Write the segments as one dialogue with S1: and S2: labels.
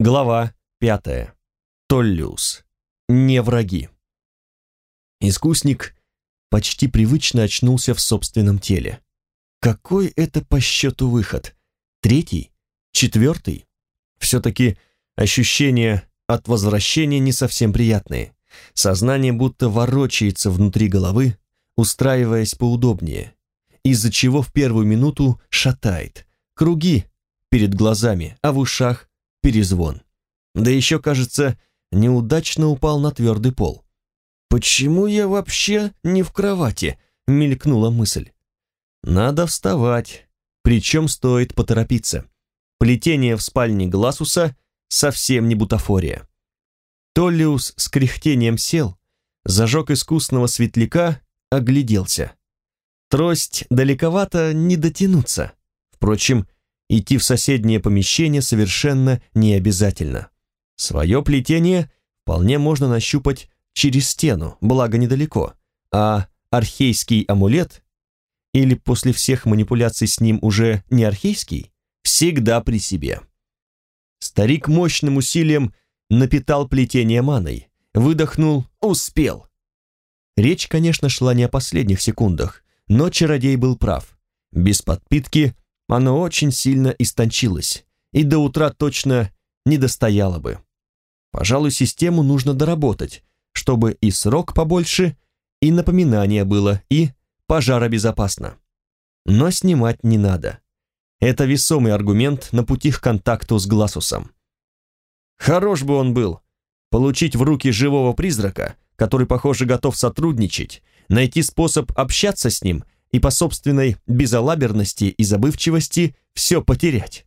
S1: Глава пятая. Толлиус. Не враги. Искусник почти привычно очнулся в собственном теле. Какой это по счету выход? Третий? Четвертый? Все-таки ощущения от возвращения не совсем приятные. Сознание будто ворочается внутри головы, устраиваясь поудобнее, из-за чего в первую минуту шатает. Круги перед глазами, а в ушах перезвон. Да еще, кажется, неудачно упал на твердый пол. «Почему я вообще не в кровати?» — мелькнула мысль. «Надо вставать, причем стоит поторопиться. Плетение в спальне Гласуса совсем не бутафория». Толлиус с кряхтением сел, зажег искусного светляка, огляделся. Трость далековато не дотянуться. Впрочем, идти в соседнее помещение совершенно не обязательно. Свое плетение вполне можно нащупать через стену, благо недалеко, а архейский амулет, или после всех манипуляций с ним уже не архейский, всегда при себе. Старик мощным усилием напитал плетение маной, выдохнул «Успел!». Речь, конечно, шла не о последних секундах, но чародей был прав. Без подпитки оно очень сильно истончилось, и до утра точно не достояло бы. Пожалуй, систему нужно доработать, чтобы и срок побольше, и напоминание было, и пожаробезопасно. Но снимать не надо. Это весомый аргумент на пути к контакту с Гласусом. Хорош бы он был, получить в руки живого призрака, который, похоже, готов сотрудничать, найти способ общаться с ним и по собственной безалаберности и забывчивости все потерять.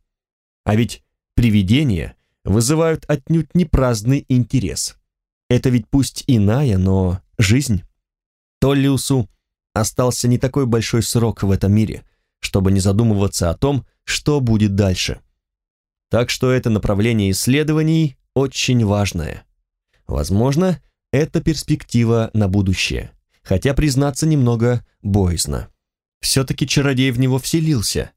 S1: А ведь привидения вызывают отнюдь не праздный интерес. Это ведь пусть иная, но жизнь. Толлиусу остался не такой большой срок в этом мире, чтобы не задумываться о том, что будет дальше. Так что это направление исследований очень важное. Возможно, это перспектива на будущее, хотя, признаться, немного боязно. Все-таки чародей в него вселился,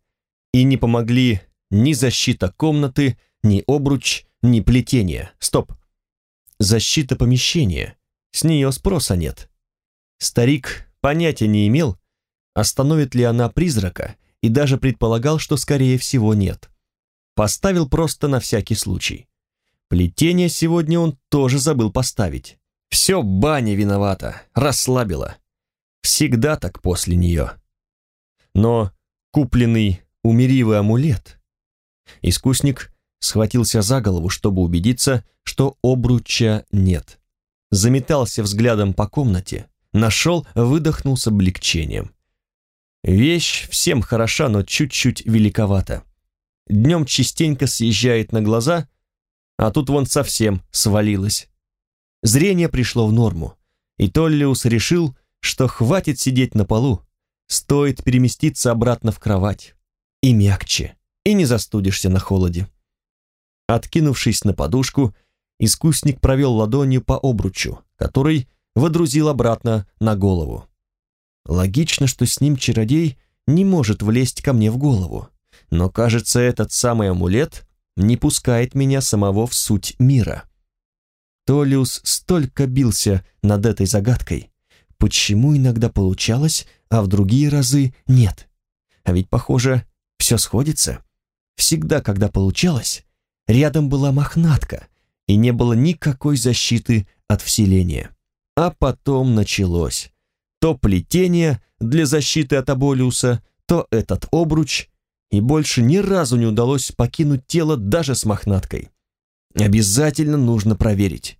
S1: и не помогли ни защита комнаты, ни обруч, ни плетение. Стоп. Защита помещения. С нее спроса нет. Старик понятия не имел, остановит ли она призрака, и даже предполагал, что скорее всего нет. Поставил просто на всякий случай. Плетение сегодня он тоже забыл поставить. Все баня виновата, расслабила. Всегда так после нее. Но купленный умеривый амулет... Искусник схватился за голову, чтобы убедиться, что обруча нет. Заметался взглядом по комнате, нашел, выдохнул с облегчением. Вещь всем хороша, но чуть-чуть великовата. Днем частенько съезжает на глаза, а тут вон совсем свалилась. Зрение пришло в норму, и Толлиус решил, что хватит сидеть на полу, Стоит переместиться обратно в кровать. И мягче, и не застудишься на холоде. Откинувшись на подушку, искусник провел ладонью по обручу, который водрузил обратно на голову. Логично, что с ним чародей не может влезть ко мне в голову, но, кажется, этот самый амулет не пускает меня самого в суть мира. Толиус столько бился над этой загадкой, почему иногда получалось, а в другие разы нет. А ведь, похоже, все сходится. Всегда, когда получалось, рядом была мохнатка, и не было никакой защиты от вселения. А потом началось. То плетение для защиты от Аболиуса, то этот обруч, и больше ни разу не удалось покинуть тело даже с мохнаткой. Обязательно нужно проверить.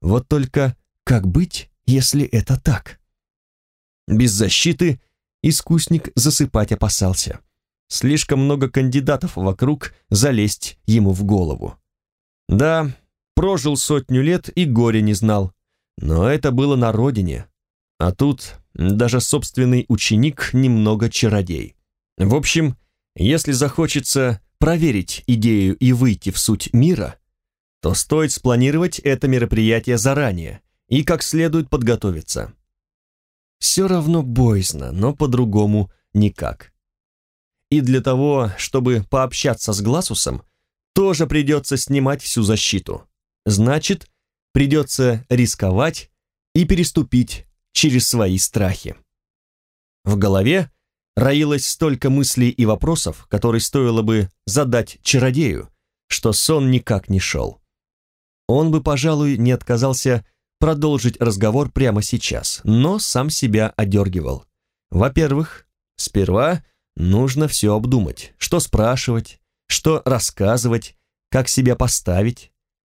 S1: Вот только как быть, если это так? Без защиты искусник засыпать опасался. Слишком много кандидатов вокруг залезть ему в голову. Да, прожил сотню лет и горя не знал, но это было на родине. А тут даже собственный ученик немного чародей. В общем, если захочется проверить идею и выйти в суть мира, то стоит спланировать это мероприятие заранее и как следует подготовиться. Все равно боязно, но по-другому никак. И для того, чтобы пообщаться с Гласусом, тоже придется снимать всю защиту. Значит, придется рисковать и переступить через свои страхи. В голове роилось столько мыслей и вопросов, которые стоило бы задать чародею, что сон никак не шел. Он бы, пожалуй, не отказался продолжить разговор прямо сейчас, но сам себя одергивал. Во-первых, сперва нужно все обдумать, что спрашивать, что рассказывать, как себя поставить.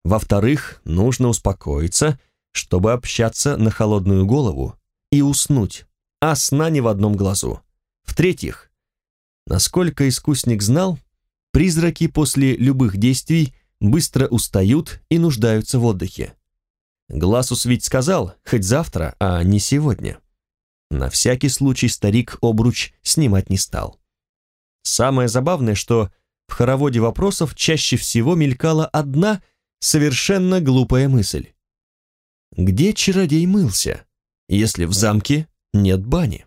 S1: Во-вторых, нужно успокоиться, чтобы общаться на холодную голову и уснуть, а сна не в одном глазу. В-третьих, насколько искусник знал, призраки после любых действий быстро устают и нуждаются в отдыхе. Гласус ведь сказал, хоть завтра, а не сегодня. На всякий случай старик обруч снимать не стал. Самое забавное, что в хороводе вопросов чаще всего мелькала одна совершенно глупая мысль. Где чародей мылся, если в замке нет бани?